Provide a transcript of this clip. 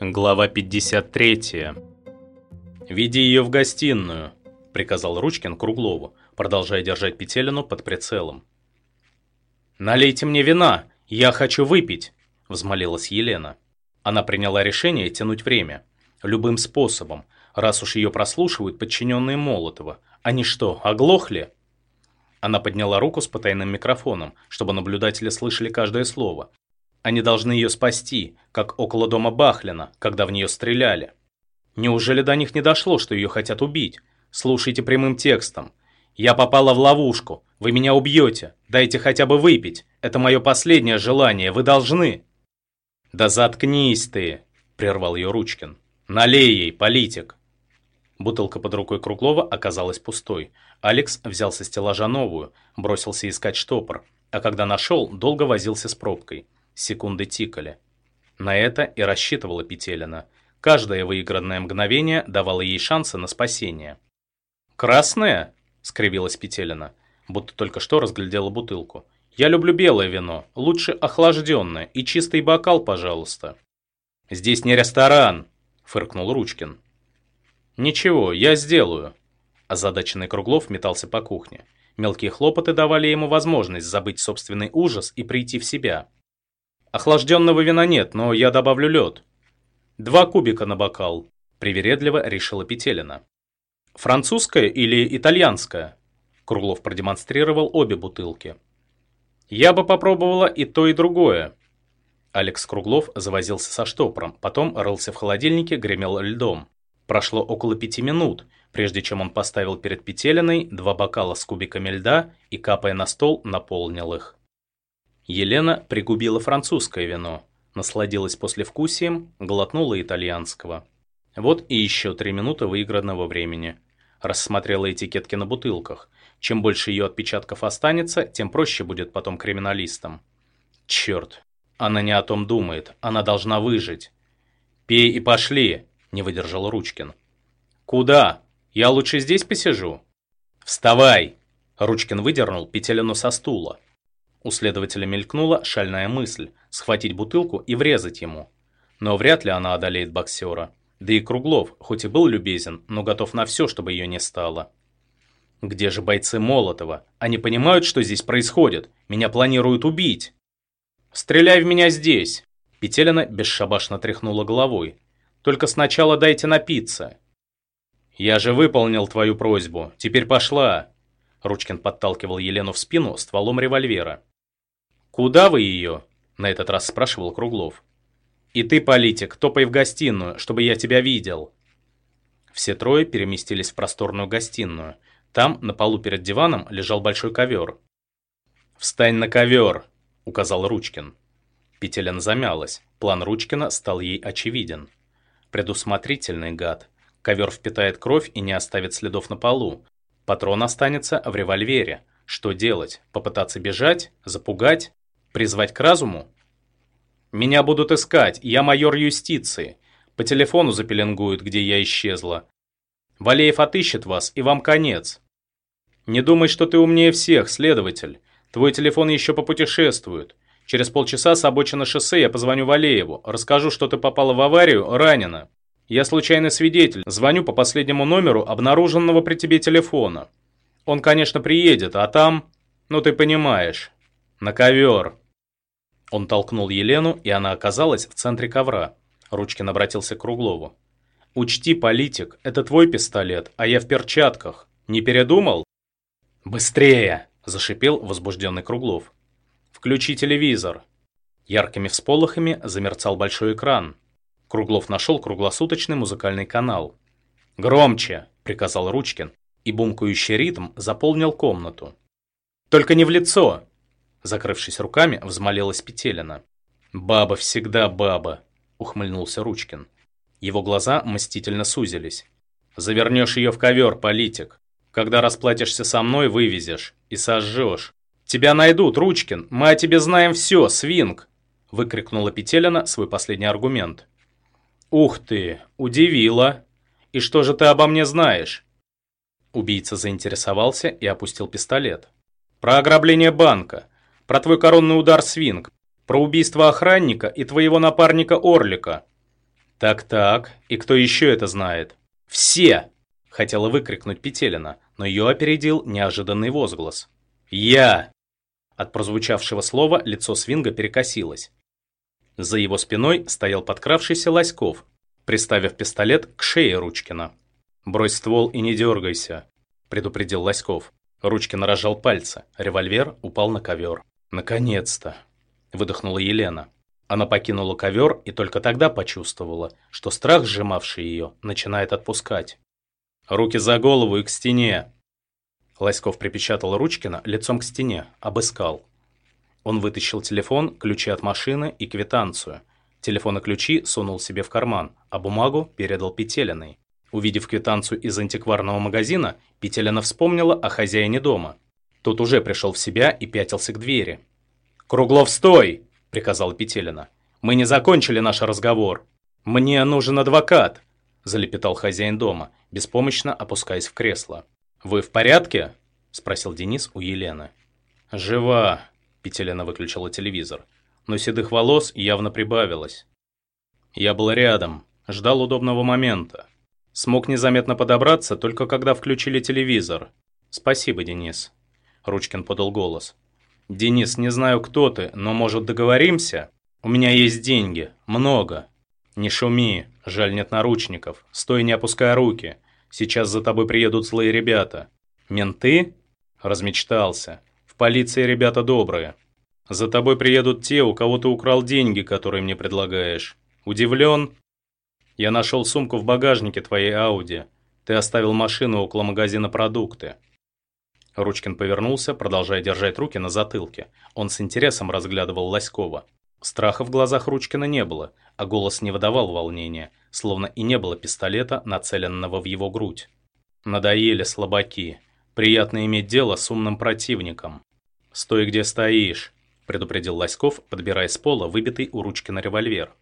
Глава 53. «Веди ее в гостиную», — приказал Ручкин Круглову, продолжая держать Петелину под прицелом. «Налейте мне вина, я хочу выпить», — взмолилась Елена. Она приняла решение тянуть время. Любым способом, раз уж ее прослушивают подчиненные Молотова. Они что, оглохли? Она подняла руку с потайным микрофоном, чтобы наблюдатели слышали каждое слово. Они должны ее спасти, как около дома Бахлина, когда в нее стреляли. Неужели до них не дошло, что ее хотят убить? Слушайте прямым текстом. «Я попала в ловушку. Вы меня убьете. Дайте хотя бы выпить. Это мое последнее желание. Вы должны». «Да заткнись ты!» – прервал ее Ручкин. «Налей ей, политик!» Бутылка под рукой Круглова оказалась пустой. Алекс взял со стеллажа новую, бросился искать штопор, а когда нашел, долго возился с пробкой. Секунды тикали. На это и рассчитывала Петелина. Каждое выигранное мгновение давало ей шансы на спасение. «Красное?» скривилась Петелина, будто только что разглядела бутылку. «Я люблю белое вино, лучше охлажденное, и чистый бокал, пожалуйста». «Здесь не ресторан», — фыркнул Ручкин. «Ничего, я сделаю». Озадаченный Круглов метался по кухне. Мелкие хлопоты давали ему возможность забыть собственный ужас и прийти в себя. «Охлажденного вина нет, но я добавлю лед». «Два кубика на бокал», — привередливо решила Петелина. «Французская или итальянская?» Круглов продемонстрировал обе бутылки. «Я бы попробовала и то, и другое». Алекс Круглов завозился со штопором, потом рылся в холодильнике, гремел льдом. Прошло около пяти минут, прежде чем он поставил перед Петелиной два бокала с кубиками льда и, капая на стол, наполнил их. Елена пригубила французское вино, насладилась послевкусием, глотнула итальянского. Вот и еще три минуты выигранного времени рассмотрела этикетки на бутылках. Чем больше ее отпечатков останется, тем проще будет потом криминалистам. Черт, она не о том думает, она должна выжить. «Пей и пошли», — не выдержал Ручкин. «Куда? Я лучше здесь посижу». «Вставай!» Ручкин выдернул петелину со стула. У следователя мелькнула шальная мысль – схватить бутылку и врезать ему. Но вряд ли она одолеет боксера. Да и Круглов, хоть и был любезен, но готов на все, чтобы ее не стало. Где же бойцы Молотова? Они понимают, что здесь происходит. Меня планируют убить. Стреляй в меня здесь. Петелина бесшабашно тряхнула головой. Только сначала дайте напиться. Я же выполнил твою просьбу. Теперь пошла. Ручкин подталкивал Елену в спину стволом револьвера. «Куда вы ее?» – на этот раз спрашивал Круглов. «И ты, политик, топай в гостиную, чтобы я тебя видел». Все трое переместились в просторную гостиную. Там, на полу перед диваном, лежал большой ковер. «Встань на ковер!» — указал Ручкин. Петелин замялась. План Ручкина стал ей очевиден. Предусмотрительный гад. Ковер впитает кровь и не оставит следов на полу. Патрон останется в револьвере. Что делать? Попытаться бежать? Запугать? Призвать к разуму? Меня будут искать, я майор юстиции. По телефону запеленгуют, где я исчезла. Валеев отыщет вас, и вам конец. Не думай, что ты умнее всех, следователь. Твой телефон еще попутешествует. Через полчаса с обочины шоссе я позвоню Валееву, расскажу, что ты попала в аварию, ранена. Я случайный свидетель, звоню по последнему номеру обнаруженного при тебе телефона. Он, конечно, приедет, а там, ну ты понимаешь, на ковер. Он толкнул Елену, и она оказалась в центре ковра. Ручкин обратился к Круглову. «Учти, политик, это твой пистолет, а я в перчатках. Не передумал?» «Быстрее!» – зашипел возбужденный Круглов. «Включи телевизор». Яркими всполохами замерцал большой экран. Круглов нашел круглосуточный музыкальный канал. «Громче!» – приказал Ручкин, и бумкающий ритм заполнил комнату. «Только не в лицо!» Закрывшись руками, взмолилась Петелина. «Баба всегда баба», — ухмыльнулся Ручкин. Его глаза мстительно сузились. «Завернешь ее в ковер, политик. Когда расплатишься со мной, вывезешь и сожжешь. Тебя найдут, Ручкин, мы о тебе знаем все, свинг!» выкрикнула Петелина свой последний аргумент. «Ух ты, удивила! И что же ты обо мне знаешь?» Убийца заинтересовался и опустил пистолет. «Про ограбление банка, про твой коронный удар свинг, про убийство охранника и твоего напарника Орлика». «Так-так, и кто еще это знает?» «Все!» — хотела выкрикнуть Петелина, но ее опередил неожиданный возглас. «Я!» От прозвучавшего слова лицо свинга перекосилось. За его спиной стоял подкравшийся Лоськов, приставив пистолет к шее Ручкина. «Брось ствол и не дергайся», — предупредил Лоськов. Ручкин разжал пальцы, револьвер упал на ковер. «Наконец-то!» — выдохнула Елена. Она покинула ковер и только тогда почувствовала, что страх, сжимавший ее, начинает отпускать. «Руки за голову и к стене!» Лоськов припечатал Ручкина лицом к стене, обыскал. Он вытащил телефон, ключи от машины и квитанцию. Телефон и ключи сунул себе в карман, а бумагу передал Петелиной. Увидев квитанцию из антикварного магазина, Петелина вспомнила о хозяине дома. Тот уже пришел в себя и пятился к двери. «Круглов, стой!» – приказала Петелина. «Мы не закончили наш разговор. Мне нужен адвокат!» – залепетал хозяин дома, беспомощно опускаясь в кресло. «Вы в порядке?» – спросил Денис у Елены. «Жива», – Петелина выключила телевизор. Но седых волос явно прибавилось. Я был рядом, ждал удобного момента. Смог незаметно подобраться, только когда включили телевизор. «Спасибо, Денис», – Ручкин подал голос. «Денис, не знаю, кто ты, но, может, договоримся? У меня есть деньги. Много. Не шуми. Жаль, нет наручников. Стой, не опуская руки. Сейчас за тобой приедут злые ребята. Менты? Размечтался. В полиции ребята добрые. За тобой приедут те, у кого ты украл деньги, которые мне предлагаешь. Удивлен? Я нашел сумку в багажнике твоей Ауди. Ты оставил машину около магазина продукты. Ручкин повернулся, продолжая держать руки на затылке. Он с интересом разглядывал Лоськова. Страха в глазах Ручкина не было, а голос не выдавал волнения, словно и не было пистолета, нацеленного в его грудь. Надоели слабаки. Приятно иметь дело с умным противником. «Стой, где стоишь», — предупредил Лоськов, подбирая с пола выбитый у Ручкина револьвер.